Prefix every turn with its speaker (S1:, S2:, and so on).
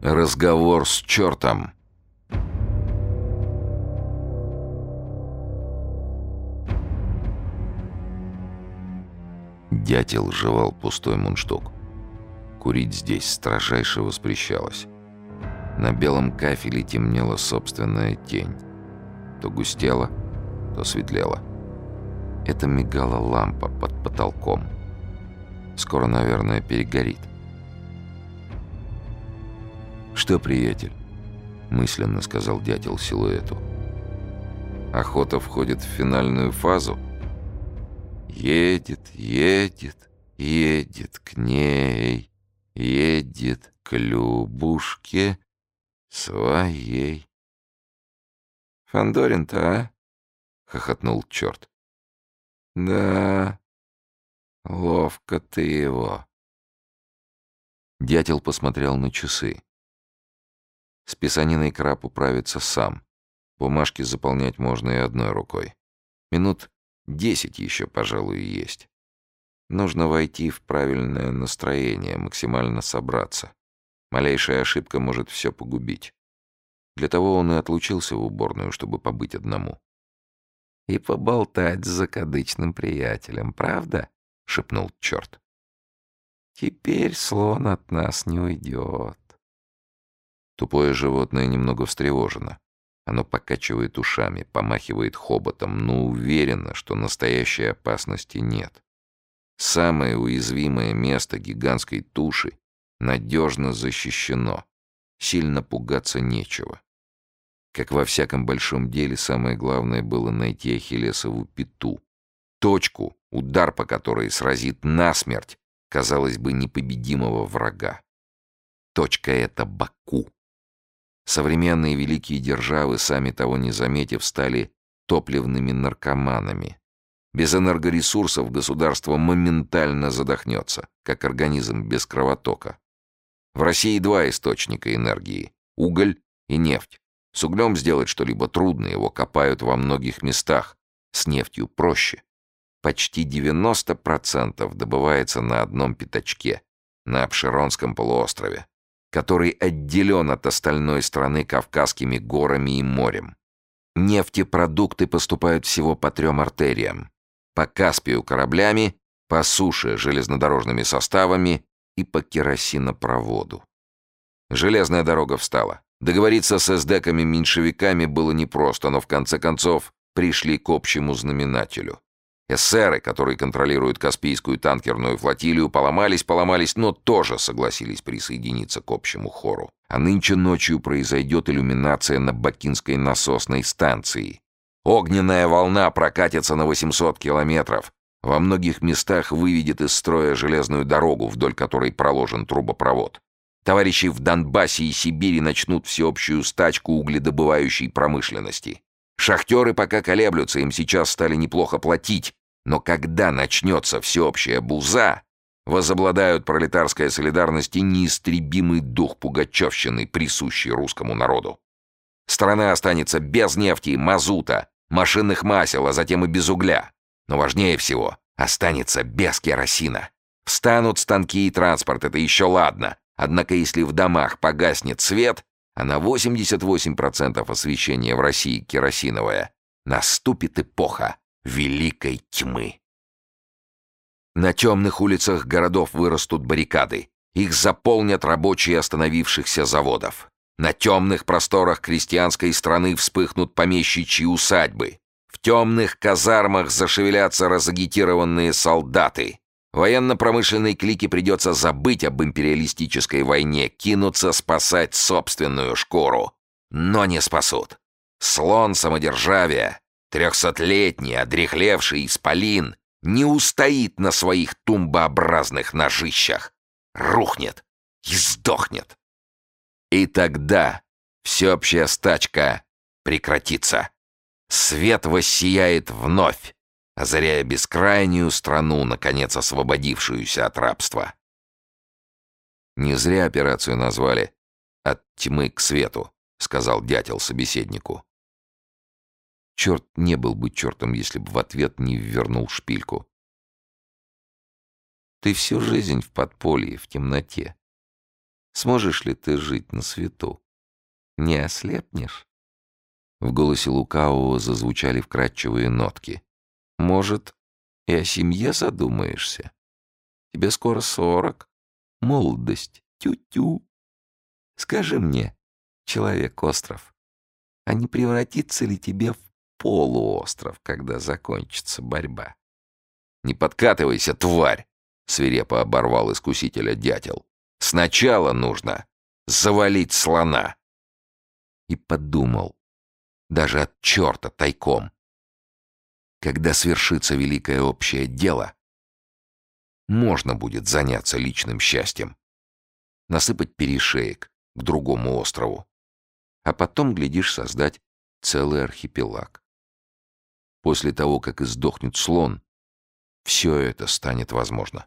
S1: Разговор с чертом. Дятел жевал пустой мундштук. Курить здесь строжайше воспрещалось. На белом кафеле темнела собственная тень. То густела, то светлела. Это мигала лампа под потолком. Скоро, наверное, перегорит. «Что, приятель?» — мысленно сказал дятел силуэту. «Охота входит в финальную фазу?» «Едет, едет, едет к ней, едет к Любушке своей». «Фандорин-то, а?» — хохотнул черт. «Да, ловко ты его». Дятел посмотрел на часы. С писаниной краб управится сам. Бумажки заполнять можно и одной рукой. Минут десять еще, пожалуй, есть. Нужно войти в правильное настроение, максимально собраться. Малейшая ошибка может все погубить. Для того он и отлучился в уборную, чтобы побыть одному. «И поболтать с закадычным приятелем, правда?» — шепнул черт. «Теперь слон от нас не уйдет». Тупое животное немного встревожено. Оно покачивает ушами, помахивает хоботом, но уверено, что настоящей опасности нет. Самое уязвимое место гигантской туши надежно защищено. Сильно пугаться нечего. Как во всяком большом деле, самое главное было найти Ахиллесову пету. Точку, удар по которой сразит насмерть, казалось бы, непобедимого врага. Точка эта Баку. Современные великие державы, сами того не заметив, стали топливными наркоманами. Без энергоресурсов государство моментально задохнется, как организм без кровотока. В России два источника энергии – уголь и нефть. С углем сделать что-либо трудно, его копают во многих местах. С нефтью проще. Почти 90% добывается на одном пятачке, на Обширонском полуострове который отделен от остальной страны Кавказскими горами и морем. Нефтепродукты поступают всего по трем артериям. По Каспию кораблями, по суше железнодорожными составами и по керосинопроводу. Железная дорога встала. Договориться с эсдеками-меньшевиками было непросто, но в конце концов пришли к общему знаменателю. Эсеры, которые контролируют Каспийскую танкерную флотилию, поломались, поломались, но тоже согласились присоединиться к общему хору. А нынче ночью произойдет иллюминация на Бакинской насосной станции. Огненная волна прокатится на 800 километров. Во многих местах выведет из строя железную дорогу, вдоль которой проложен трубопровод. Товарищи в Донбассе и Сибири начнут всеобщую стачку угледобывающей промышленности. Шахтеры пока колеблются, им сейчас стали неплохо платить, но когда начнется всеобщая буза, возобладают пролетарская солидарность и неистребимый дух пугачевщины, присущий русскому народу. Страна останется без нефти, мазута, машинных масел, а затем и без угля. Но важнее всего, останется без керосина. Встанут станки и транспорт, это еще ладно. Однако если в домах погаснет свет, а на 88% освещения в России керосиновое, наступит эпоха великой тьмы. На темных улицах городов вырастут баррикады. Их заполнят рабочие остановившихся заводов. На темных просторах крестьянской страны вспыхнут помещичьи усадьбы. В темных казармах зашевелятся разагитированные солдаты. Военно-промышленной клике придется забыть об империалистической войне, кинуться спасать собственную шкуру. Но не спасут. Слон самодержавия Трехсотлетний, одрехлевший исполин не устоит на своих тумбообразных ножищах. Рухнет и сдохнет. И тогда всеобщая стачка прекратится. Свет воссияет вновь, озаряя бескрайнюю страну, наконец освободившуюся от рабства. «Не зря операцию назвали «От тьмы к свету», — сказал дятел собеседнику. Черт не был бы чертом, если бы в ответ не ввернул шпильку. Ты всю жизнь в подполье, в темноте. Сможешь ли ты жить на свету? Не ослепнешь?» В голосе лукавого зазвучали вкрадчивые нотки. «Может, и о семье задумаешься? Тебе скоро сорок. Молодость. Тю-тю. Скажи мне, человек-остров, а не превратится ли тебе в полуостров, когда закончится борьба?» «Не подкатывайся, тварь!» — свирепо оборвал искусителя дятел. «Сначала нужно завалить слона!» И подумал, даже от черта тайком. Когда свершится великое общее дело, можно будет заняться личным счастьем. Насыпать перешеек к другому острову. А потом, глядишь, создать целый архипелаг. После того, как издохнет слон, все это станет возможно.